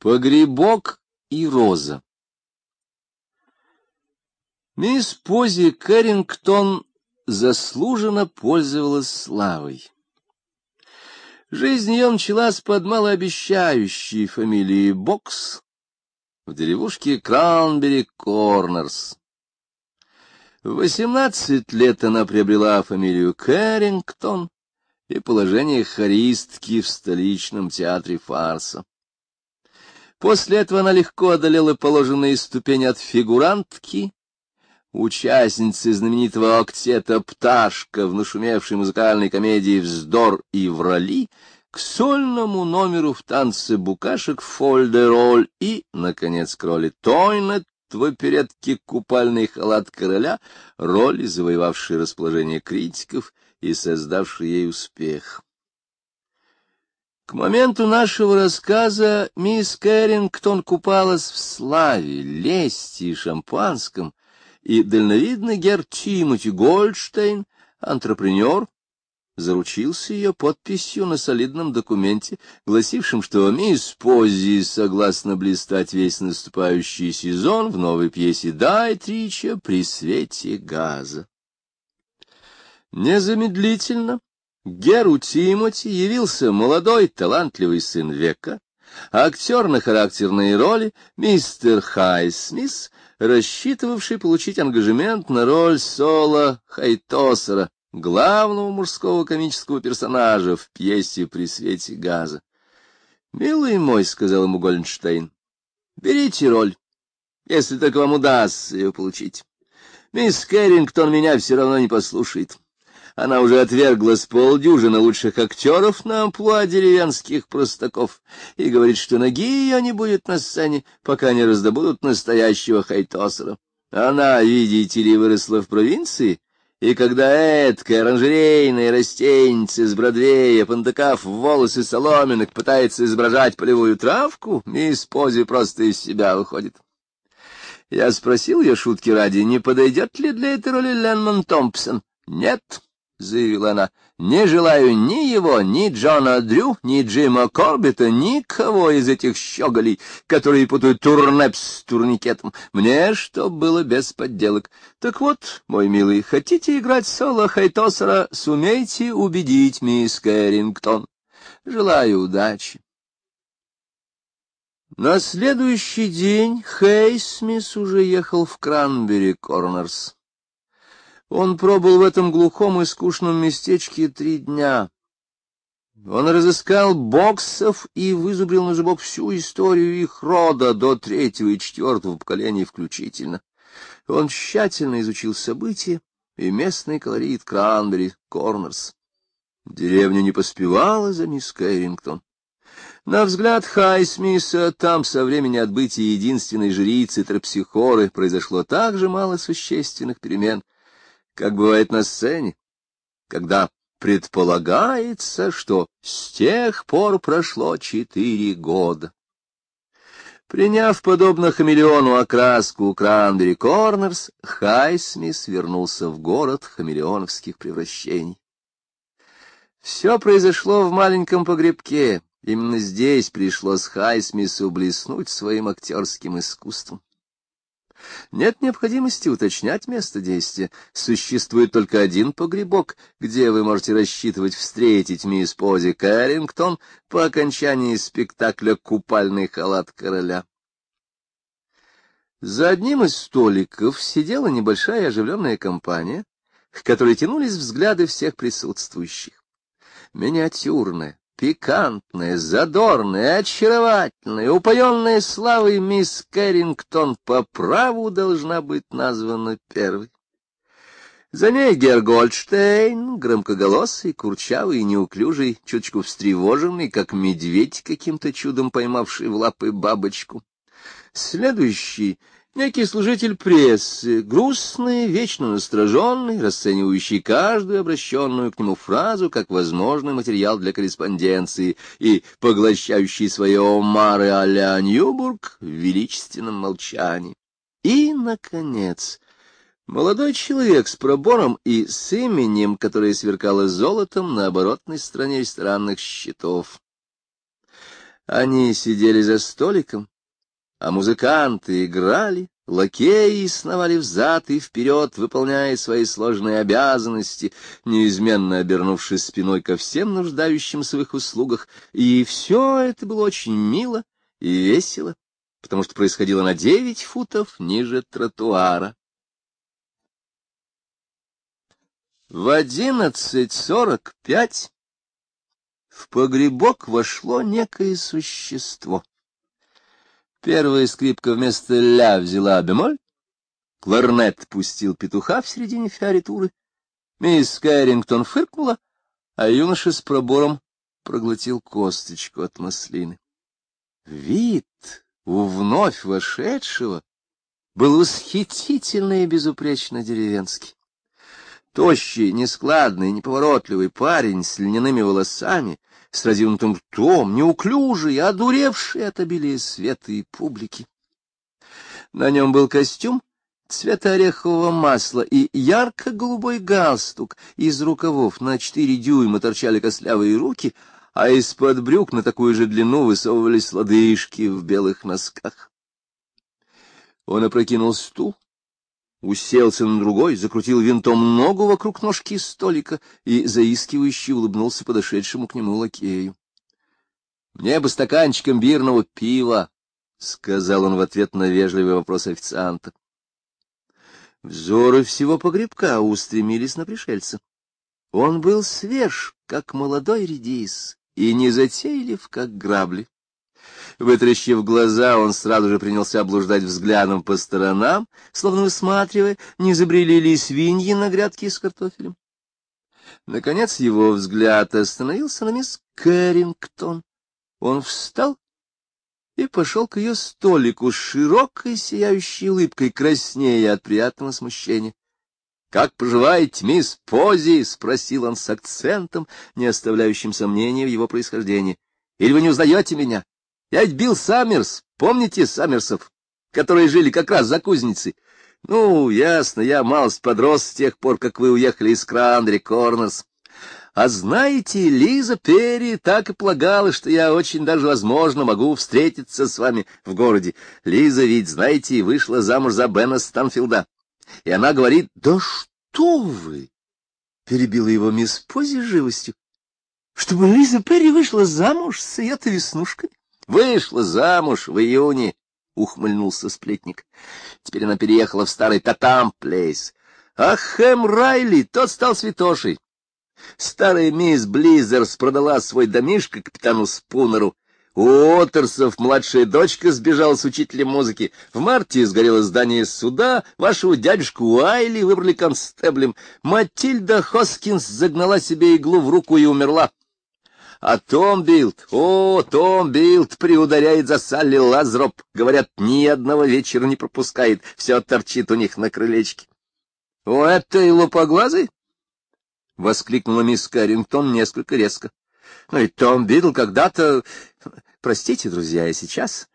Погребок и роза Мисс Пози Кэррингтон заслуженно пользовалась славой. Жизнь ее началась под малообещающей фамилией Бокс в деревушке Кранбери Корнерс. В восемнадцать лет она приобрела фамилию Кэррингтон и положение хористки в столичном театре фарса. После этого она легко одолела положенные ступени от фигурантки, участницы знаменитого октета «Пташка» в нашумевшей музыкальной комедии «Вздор и врали», к сольному номеру в танце букашек «Фольдероль» и, наконец, к роли Тойнет в оперетке «Купальный халат короля», роли, завоевавшей расположение критиков и создавшей ей успех. К моменту нашего рассказа мисс Кэррингтон купалась в славе, лести и шампанском, и дальновидный гер Тимоти Гольдштейн, антрепренер, заручился ее подписью на солидном документе, гласившем, что мисс Поззи согласна блистать весь наступающий сезон в новой пьесе Дайтрича «При свете газа». Незамедлительно Геру Тимоти явился молодой талантливый сын века, актер на характерные роли мистер Хайсмис, рассчитывавший получить ангажемент на роль Соло Хайтосера, главного мужского комического персонажа в пьесе «При свете газа». «Милый мой», — сказал ему Гольдштейн, — «берите роль, если только вам удастся ее получить. Мисс Кэррингтон меня все равно не послушает». Она уже отвергла с полдюжины лучших актеров на амплуа деревенских простаков и говорит, что ноги ее не будет на сцене, пока не раздобудут настоящего хайтосера. Она, видите ли, выросла в провинции, и когда эткая оранжерейная растенница с Бродвея, пондакав в волосы соломинок, пытается изображать полевую травку, мисс Пози просто из себя выходит. Я спросил ее шутки ради, не подойдет ли для этой роли Ленмон Томпсон. Нет, — заявила она, — не желаю ни его, ни Джона Дрю, ни Джима Корбета, никого из этих щеголей, которые путают турнеп с турникетом. Мне что было без подделок. Так вот, мой милый, хотите играть соло Хайтосера, сумейте убедить мисс Кэррингтон. Желаю удачи. На следующий день Хейсмис уже ехал в Кранбери Корнерс. Он пробыл в этом глухом и скучном местечке три дня. Он разыскал боксов и вызубрил на зубок всю историю их рода до третьего и четвертого поколения включительно. Он тщательно изучил события и местный колорит Кранбери, Корнерс. Деревня не поспевала за мисс Кэррингтон. На взгляд Хайсмиса, там со времени отбытия единственной жрицы Терпсихоры произошло так же мало существенных перемен — как бывает на сцене, когда предполагается, что с тех пор прошло четыре года. Приняв, подобно хамелеону, окраску Кранбери Корнерс, Хайсмис вернулся в город хамелеоновских превращений. Все произошло в маленьком погребке. Именно здесь пришлось Хайсмису блеснуть своим актерским искусством. Нет необходимости уточнять место действия. Существует только один погребок, где вы можете рассчитывать встретить мисс Пози Кэррингтон по окончании спектакля «Купальный халат короля». За одним из столиков сидела небольшая оживленная компания, к которой тянулись взгляды всех присутствующих. Миниатюрная, пикантная, задорная, очаровательная, упоенная славой мисс Кэррингтон по праву должна быть названа первой. За ней Гер Гольдштейн, громкоголосый, курчавый и неуклюжий, чуточку встревоженный, как медведь, каким-то чудом поймавший в лапы бабочку. Следующий Некий служитель прессы, грустный, вечно настороженный, расценивающий каждую обращенную к нему фразу как возможный материал для корреспонденции и поглощающий свое омары а-ля Ньюбург в величественном молчании. И, наконец, молодой человек с пробором и с именем, которое сверкало золотом на оборотной стороне ресторанных счетов. Они сидели за столиком, а музыканты играли, лакеи сновали взад и вперед, выполняя свои сложные обязанности, неизменно обернувшись спиной ко всем нуждающимся в их услугах, и все это было очень мило и весело, потому что происходило на девять футов ниже тротуара. В одиннадцать сорок пять в погребок вошло некое существо. Первая скрипка вместо ля взяла бемоль, кларнет пустил петуха в середине фиоритуры, мисс Кэррингтон фыркнула, а юноша с пробором проглотил косточку от маслины. Вид у вновь вошедшего был восхитительно и безупречно деревенский. Тощий, нескладный, неповоротливый парень с льняными волосами, с разинутым ртом, неуклюжий, одуревший от обилия света и публики. На нем был костюм цвета орехового масла и ярко-голубой галстук, из рукавов на четыре дюйма торчали костлявые руки, а из-под брюк на такую же длину высовывались лодыжки в белых носках. Он опрокинул стул, уселся на другой, закрутил винтом ногу вокруг ножки столика и заискивающе улыбнулся подошедшему к нему лакею. — Мне бы стаканчиком бирного пива, — сказал он в ответ на вежливый вопрос официанта. Взоры всего погребка устремились на пришельца. Он был свеж, как молодой редис, и незатейлив, как грабли. Вытрящив глаза, он сразу же принялся облуждать взглядом по сторонам, словно высматривая, не забрели ли свиньи на грядке с картофелем. Наконец его взгляд остановился на мисс Кэррингтон. Он встал и пошел к ее столику с широкой сияющей улыбкой, краснея от приятного смущения. — Как поживаете, мисс Пози? — спросил он с акцентом, не оставляющим сомнения в его происхождении. — Или вы не узнаете меня? Я ведь Билл Саммерс, помните Саммерсов, которые жили как раз за кузницей? Ну, ясно, я малость подрос с тех пор, как вы уехали из Крандри Корнерс. А знаете, Лиза Перри так и полагала, что я очень даже, возможно, могу встретиться с вами в городе. Лиза ведь, знаете, вышла замуж за Бена Станфилда. И она говорит, да что вы? Перебила его мисс Пози живостью. Чтобы Лиза Перри вышла замуж с ее-то веснушками? Вышла замуж в июне, — ухмыльнулся сплетник. Теперь она переехала в старый Татам-плейс. А Хэм Райли, тот стал святошей. Старая мисс Близерс продала свой домишко капитану Спунеру. У Отерсов младшая дочка сбежала с учителем музыки. В марте сгорело здание суда, вашего дядюшку Уайли выбрали констеблем. Матильда Хоскинс загнала себе иглу в руку и умерла. А Том Бидл, о, Том Бидл приударяет за Салли Лазроп. Говорят, ни одного вечера не пропускает, все торчит у них на крылечке. — У этой лупоглазой? — воскликнула мисс Каррингтон несколько резко. — Ну и Том Бидл когда-то... Простите, друзья, я сейчас...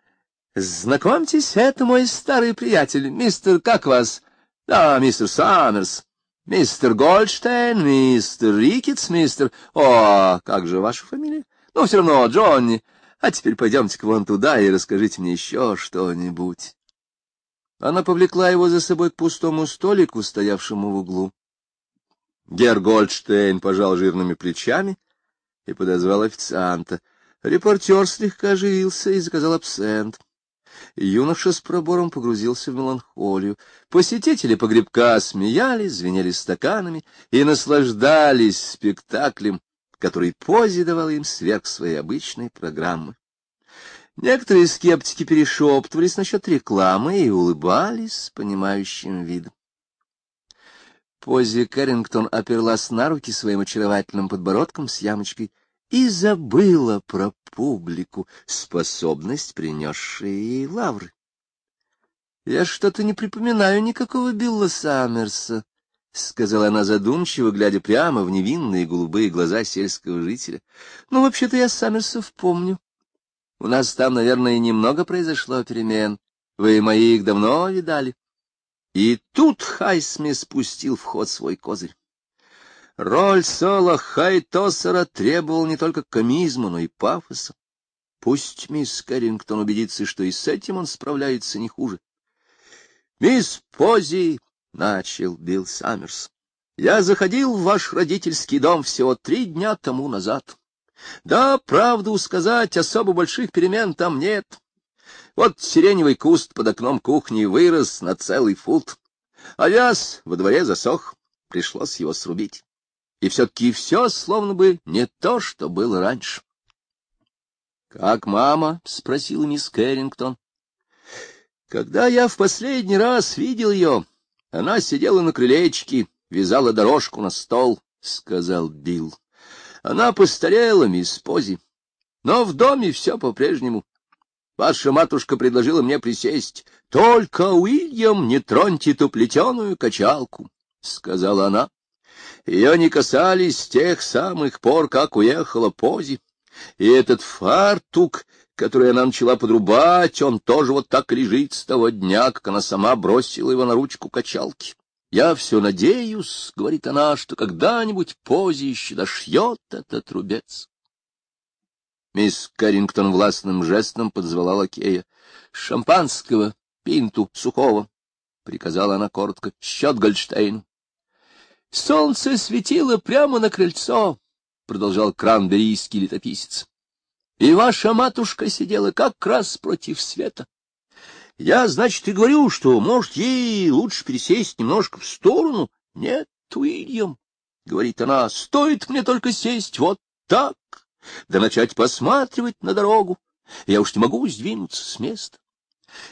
Знакомьтесь, это мой старый приятель, мистер, как вас? Да, мистер Саммерс. Мистер Гольдштейн, мистер Рикетс, мистер... О, как же ваша фамилия? Ну, все равно, Джонни. А теперь пойдемте-ка вон туда и расскажите мне еще что-нибудь. Она повлекла его за собой к пустому столику, стоявшему в углу. Гер Гольдштейн пожал жирными плечами и подозвал официанта. Репортер слегка оживился и заказал абсент. Юноша с пробором погрузился в меланхолию. Посетители погребка смеялись, звенели стаканами и наслаждались спектаклем, который позе давал им сверх своей обычной программы. Некоторые скептики перешептывались насчет рекламы и улыбались с понимающим видом. Пози Кэррингтон оперлась на руки своим очаровательным подбородком с ямочкой — и забыла про публику, способность, принесшая ей лавры. — Я что-то не припоминаю никакого Билла Саммерса, — сказала она задумчиво, глядя прямо в невинные голубые глаза сельского жителя. — Ну, вообще-то я Саммерсов помню. У нас там, наверное, немного произошло перемен. Вы мои их давно видали. И тут Хайсми спустил в ход свой козырь. Роль Соло Хайтосера требовал не только комизма, но и пафоса. Пусть мисс Кэррингтон убедится, что и с этим он справляется не хуже. — Мисс Пози, — начал Билл Саммерс, — я заходил в ваш родительский дом всего три дня тому назад. Да, правду сказать, особо больших перемен там нет. Вот сиреневый куст под окном кухни вырос на целый фут. А вяз во дворе засох, пришлось его срубить. И все-таки все словно бы не то, что было раньше. — Как мама? — спросила мисс Кэррингтон. — Когда я в последний раз видел ее, она сидела на крылечке, вязала дорожку на стол, — сказал Билл. Она постарела, мисс Пози, но в доме все по-прежнему. Ваша матушка предложила мне присесть. — Только, Уильям, не троньте ту плетеную качалку, — сказала она. Ее не касались с тех самых пор, как уехала Пози. И этот фартук, который она начала подрубать, он тоже вот так лежит с того дня, как она сама бросила его на ручку качалки. Я все надеюсь, — говорит она, — что когда-нибудь Пози еще дошьет этот рубец. Мисс Каррингтон властным жестом подзвала лакея. — Шампанского, пинту, сухого, — приказала она коротко, — счет Гольдштейну. — Солнце светило прямо на крыльцо, — продолжал кранберийский летописец. — И ваша матушка сидела как раз против света. Я, значит, и говорю, что, может, ей лучше пересесть немножко в сторону. — Нет, Уильям, — говорит она, — стоит мне только сесть вот так да начать посматривать на дорогу. Я уж не могу сдвинуться с места.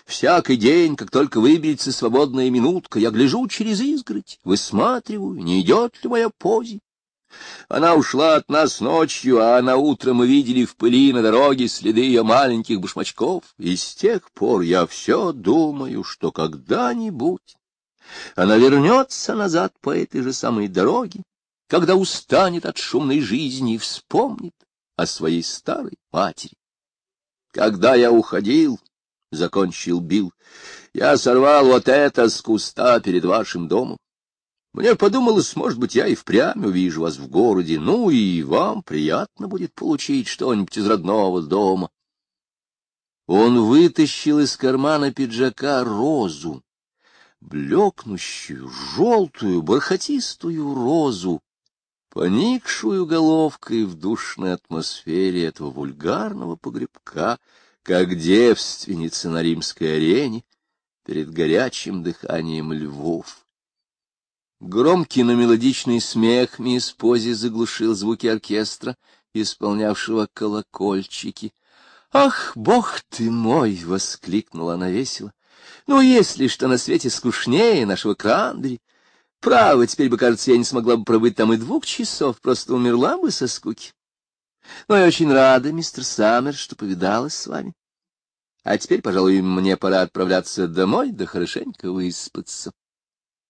Всякий день, как только выберется свободная минутка, я гляжу через изгородь, высматриваю, не идет ли моя пози. Она ушла от нас ночью, а на утро мы видели в пыли на дороге следы ее маленьких башмачков, и с тех пор я все думаю, что когда-нибудь она вернется назад по этой же самой дороге, когда устанет от шумной жизни и вспомнит, о своей старой матери. Когда я уходил, — закончил Билл, — я сорвал вот это с куста перед вашим домом. Мне подумалось, может быть, я и впрямь увижу вас в городе, ну и вам приятно будет получить что-нибудь из родного дома. Он вытащил из кармана пиджака розу, блекнущую, желтую, бархатистую розу, поникшую головкой в душной атмосфере этого вульгарного погребка, как девственница на римской арене перед горячим дыханием львов. Громкий, но мелодичный смех мисс Пози заглушил звуки оркестра, исполнявшего колокольчики. — Ах, бог ты мой! — воскликнула она весело. — Ну, если что на свете скучнее нашего Крандри! Право, теперь бы, кажется, я не смогла бы пробыть там и двух часов, просто умерла бы со скуки. Но я очень рада, мистер Саммер, что повидалась с вами. А теперь, пожалуй, мне пора отправляться домой, да хорошенько выспаться.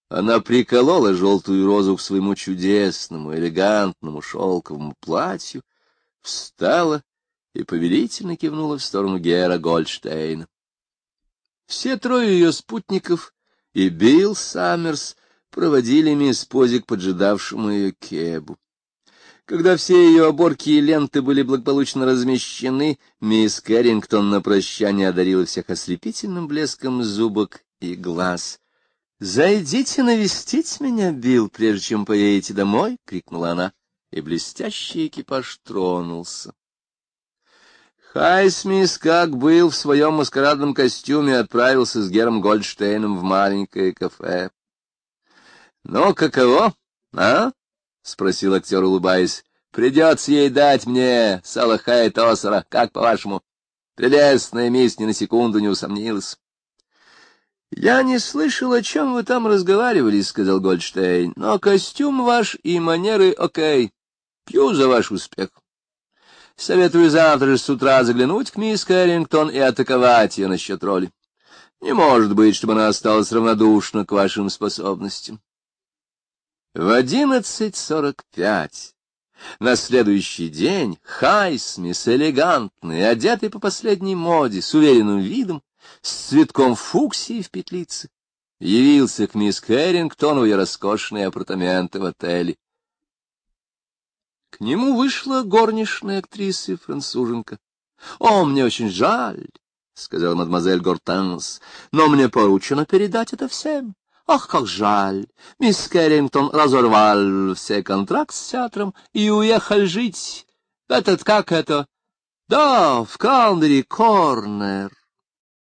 Она приколола желтую розу к своему чудесному, элегантному шелковому платью, встала и повелительно кивнула в сторону Гера Гольдштейна. Все трое ее спутников и Билл Саммерс проводили мисс Позик поджидавшему ее кебу. Когда все ее оборки и ленты были благополучно размещены, мисс Кэррингтон на прощание одарила всех ослепительным блеском зубок и глаз. — Зайдите навестить меня, Билл, прежде чем поедете домой! — крикнула она, и блестящий экипаж тронулся. Хайсмис, как был в своем маскарадном костюме, отправился с Гером Гольдштейном в маленькое кафе. — Ну, каково, а? — спросил актер, улыбаясь. — Придется ей дать мне Салахая Тосера, как по-вашему? Прелестная мисс ни на секунду не усомнилась. — Я не слышал, о чем вы там разговаривали, — сказал Гольдштейн, — но костюм ваш и манеры окей. Пью за ваш успех. Советую завтра же с утра заглянуть к мисс Кэррингтон и атаковать ее насчет роли. Не может быть, чтобы она осталась равнодушна к вашим способностям. В одиннадцать сорок пять на следующий день Хайсмис, элегантный, одетый по последней моде, с уверенным видом, с цветком фуксии в петлице, явился к мисс Кэррингтон в ее роскошные апартаменты в отеле. К нему вышла горничная актриса француженка. — О, мне очень жаль, — сказала мадемуазель Гортенс, — но мне поручено передать это всем. Ах, как жаль! Мисс Кэррингтон разорвал все контракт с театром и уехал жить. Этот, как это? Да, в Калнери Корнер.